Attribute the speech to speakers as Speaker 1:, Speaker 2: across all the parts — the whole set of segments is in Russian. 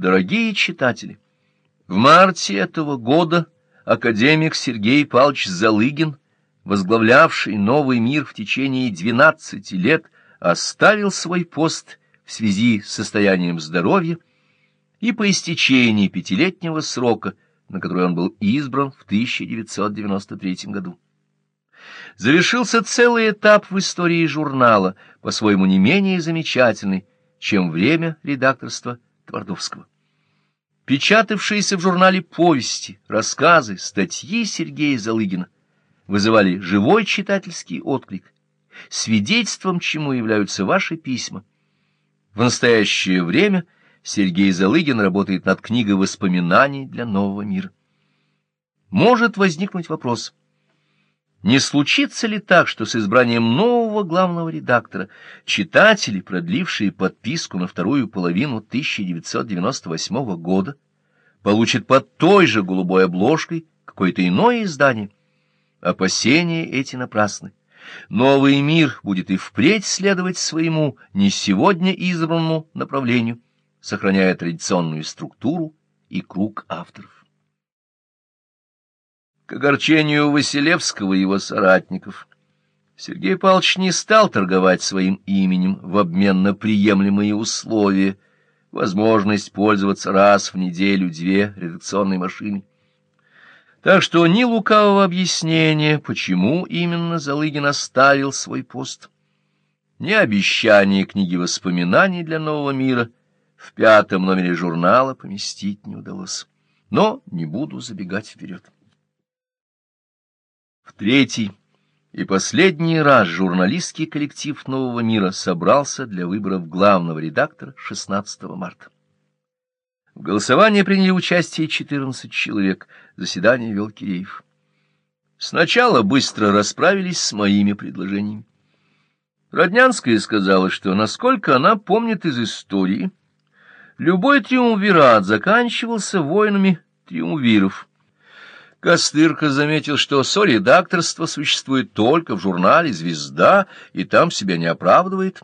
Speaker 1: Дорогие читатели, в марте этого года академик Сергей Павлович Залыгин, возглавлявший «Новый мир» в течение 12 лет, оставил свой пост в связи с состоянием здоровья и по истечении пятилетнего срока, на который он был избран в 1993 году. Завершился целый этап в истории журнала, по-своему не менее замечательный, чем время редакторства Твардовского. Печатавшиеся в журнале повести, рассказы, статьи Сергея Залыгина вызывали живой читательский отклик, свидетельством чему являются ваши письма. В настоящее время Сергей Залыгин работает над книгой воспоминаний для нового мира. Может возникнуть вопрос, не случится ли так, что с избранием нового главного редактора читатели, продлившие подписку на вторую половину 1998 года, получат под той же голубой обложкой какое-то иное издание? Опасения эти напрасны. Новый мир будет и впредь следовать своему не сегодня избранному направлению, сохраняя традиционную структуру и круг авторов. К огорчению Василевского и его соратников Сергей Павлович не стал торговать своим именем в обмен на приемлемые условия, возможность пользоваться раз в неделю-две редакционной машиной. Так что ни лукавого объяснения, почему именно Залыгин оставил свой пост, ни обещания книги воспоминаний для нового мира в пятом номере журнала поместить не удалось. Но не буду забегать вперед. Третий и последний раз журналистский коллектив «Нового мира» собрался для выборов главного редактора 16 марта. В голосовании приняли участие 14 человек. Заседание вел Киреев. Сначала быстро расправились с моими предложениями. Роднянская сказала, что, насколько она помнит из истории, любой триумвират заканчивался войнами триумвиров. Костырка заметил, что соредакторство существует только в журнале «Звезда», и там себя не оправдывает.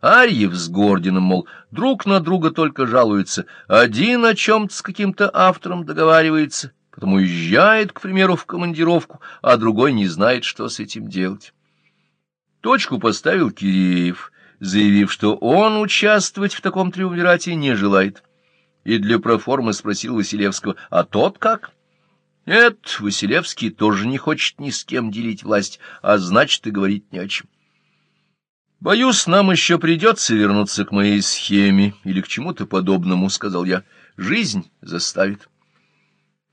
Speaker 1: Арьев с Гординым, мол, друг на друга только жалуются, один о чем-то с каким-то автором договаривается, потом уезжает, к примеру, в командировку, а другой не знает, что с этим делать. Точку поставил Киреев, заявив, что он участвовать в таком триумвирате не желает, и для проформы спросил Василевского, а тот как? Нет, Василевский тоже не хочет ни с кем делить власть, а значит и говорить не о чем. «Боюсь, нам еще придется вернуться к моей схеме или к чему-то подобному», — сказал я. «Жизнь заставит».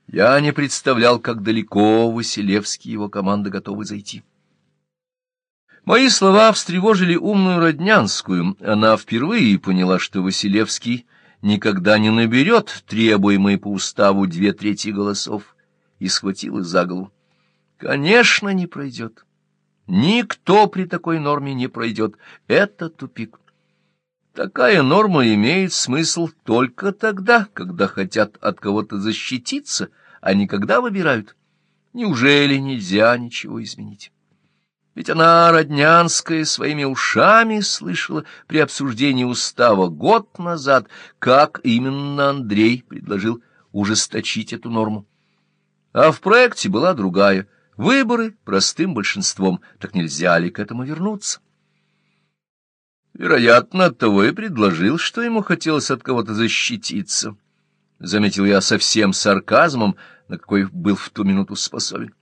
Speaker 1: Я не представлял, как далеко Василевский и его команда готовы зайти. Мои слова встревожили умную Роднянскую. Она впервые поняла, что Василевский никогда не наберет требуемые по уставу две трети голосов, и схватила за голову. «Конечно, не пройдет». Никто при такой норме не пройдет. Это тупик. Такая норма имеет смысл только тогда, когда хотят от кого-то защититься, а не когда выбирают. Неужели нельзя ничего изменить? Ведь она, Роднянская, своими ушами слышала при обсуждении устава год назад, как именно Андрей предложил ужесточить эту норму. А в проекте была другая — Выборы простым большинством, так нельзя ли к этому вернуться? Вероятно, оттого и предложил, что ему хотелось от кого-то защититься. Заметил я совсем сарказмом, на какой был в ту минуту способен.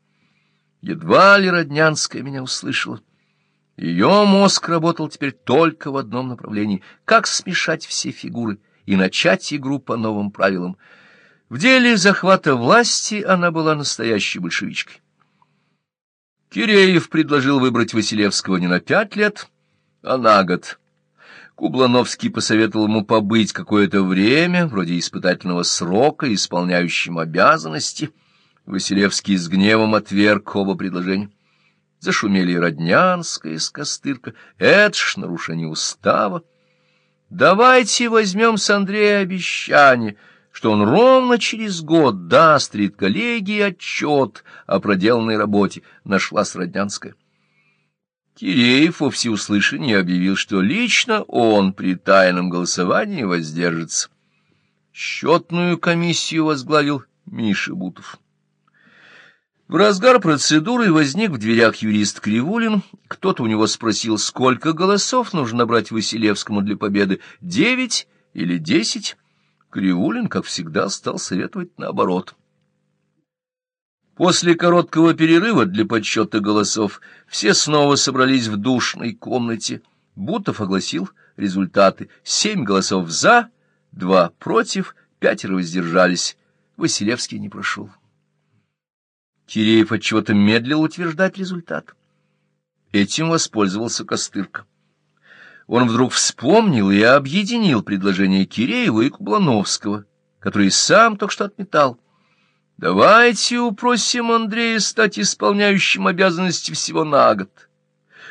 Speaker 1: Едва ли Роднянская меня услышала. Ее мозг работал теперь только в одном направлении — как смешать все фигуры и начать игру по новым правилам. В деле захвата власти она была настоящей большевичкой. Киреев предложил выбрать Василевского не на пять лет, а на год. Кублановский посоветовал ему побыть какое-то время, вроде испытательного срока, исполняющим обязанности. Василевский с гневом отверг оба предложения. Зашумели Роднянская с Костырка. Это ж нарушение устава. Давайте возьмем с Андрея обещание — что он ровно через год даст редколлегии отчет о проделанной работе, нашла Сроднянская. Киреев во всеуслышание объявил, что лично он при тайном голосовании воздержится. Счетную комиссию возглавил Миша Бутов. В разгар процедуры возник в дверях юрист Кривулин. Кто-то у него спросил, сколько голосов нужно набрать Василевскому для победы, девять или десять. Кривулин, как всегда, стал советовать наоборот. После короткого перерыва для подсчета голосов все снова собрались в душной комнате. Бутов огласил результаты. Семь голосов «за», два «против», пятеро воздержались. Василевский не прошел. Киреев отчего-то медлил утверждать результат. Этим воспользовался Костырка. Он вдруг вспомнил и объединил предложение Киреева и Кублановского, который сам только что отметал. «Давайте упросим Андрея стать исполняющим обязанности всего на год.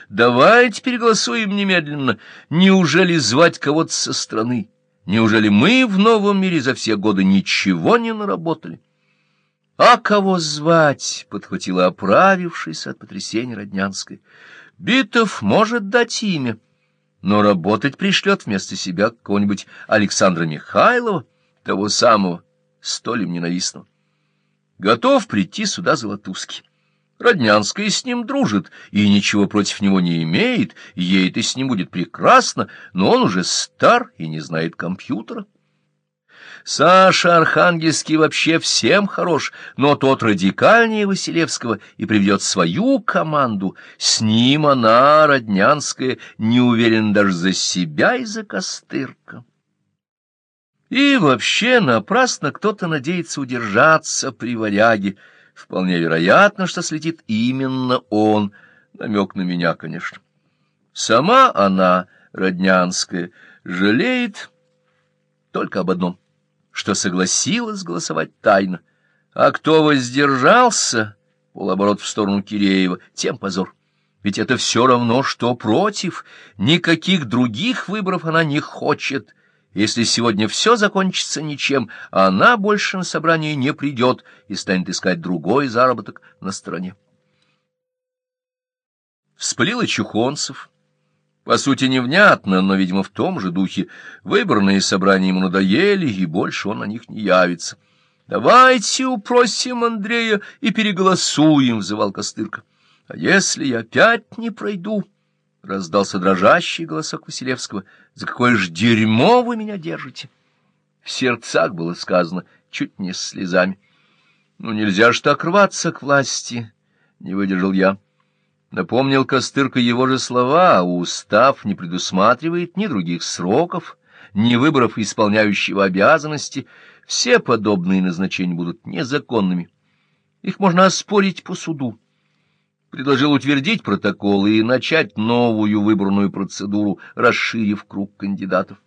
Speaker 1: Давайте переголосуем немедленно. Неужели звать кого-то со стороны? Неужели мы в новом мире за все годы ничего не наработали?» — А кого звать? — подхватила оправившись от потрясения Роднянской. — Битов может дать имя, но работать пришлет вместо себя какого-нибудь Александра Михайлова, того самого, столь им ненавистного. Готов прийти сюда Золотузский. Роднянская с ним дружит и ничего против него не имеет, ей-то с ним будет прекрасно, но он уже стар и не знает компьютера. Саша Архангельский вообще всем хорош, но тот радикальнее Василевского и приведет свою команду. С ним она, Роднянская, не уверена даже за себя и за Костырка. И вообще напрасно кто-то надеется удержаться при варяге. Вполне вероятно, что слетит именно он. Намек на меня, конечно. Сама она, Роднянская, жалеет только об одном — что согласилась голосовать тайно. А кто воздержался, полоборот в сторону Киреева, тем позор. Ведь это все равно, что против. Никаких других выборов она не хочет. Если сегодня все закончится ничем, она больше на собрание не придет и станет искать другой заработок на стороне. Вспылил и Чухонцев. По сути, невнятно, но, видимо, в том же духе. Выборные собрания ему надоели, и больше он на них не явится. — Давайте упросим Андрея и переголосуем, — взывал Костырка. — А если я опять не пройду? — раздался дрожащий голосок Василевского. — За какое ж дерьмо вы меня держите? В сердцах было сказано, чуть не с слезами. — Ну, нельзя ж так рваться к власти, — не выдержал я. — Напомнил Костырка его же слова, а устав не предусматривает ни других сроков, ни выборов исполняющего обязанности. Все подобные назначения будут незаконными. Их можно оспорить по суду. Предложил утвердить протокол и начать новую выборную процедуру, расширив круг кандидатов.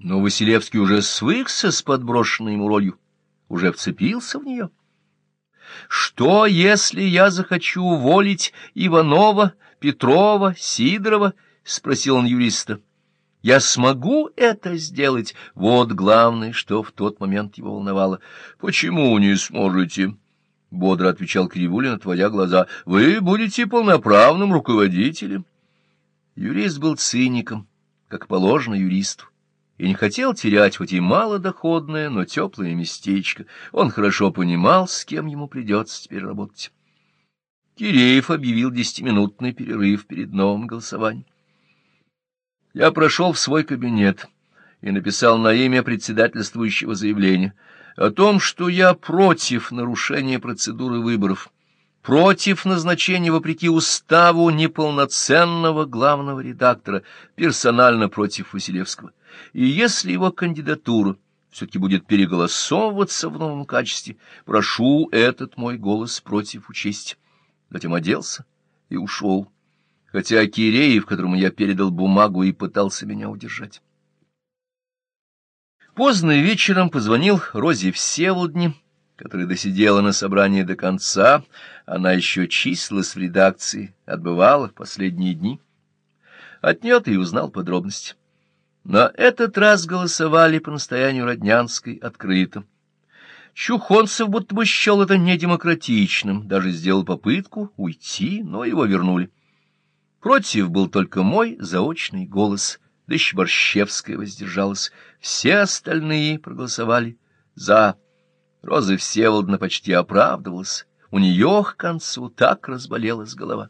Speaker 1: Но Василевский уже свыкся с подброшенной ему ролью, уже вцепился в нее. Что, если я захочу уволить Иванова, Петрова, Сидорова? — спросил он юриста. — Я смогу это сделать? Вот главное, что в тот момент его волновало. — Почему не сможете? — бодро отвечал Кривулин, отводя глаза. — Вы будете полноправным руководителем. Юрист был циником, как положено юристу и не хотел терять хоть и малодоходное, но теплое местечко. Он хорошо понимал, с кем ему придется теперь работать. Киреев объявил десятиминутный перерыв перед новым голосованием. Я прошел в свой кабинет и написал на имя председательствующего заявление о том, что я против нарушения процедуры выборов, против назначения, вопреки уставу, неполноценного главного редактора, персонально против Василевского и если его кандидатура все-таки будет переголосовываться в новом качестве, прошу этот мой голос против учесть. Затем оделся и ушел, хотя Киреев, которому я передал бумагу, и пытался меня удержать. Поздно вечером позвонил Розе Всеволодне, которая досидела на собрании до конца, она еще числилась в редакции, отбывала последние дни. От нее и узнал подробности. На этот раз голосовали по настоянию Роднянской открыто. Чухонцев будто бы счел это недемократичным, даже сделал попытку уйти, но его вернули. Против был только мой заочный голос, да еще воздержалась. Все остальные проголосовали «за». Роза Всеволодна почти оправдывалась. У нее к концу так разболелась голова.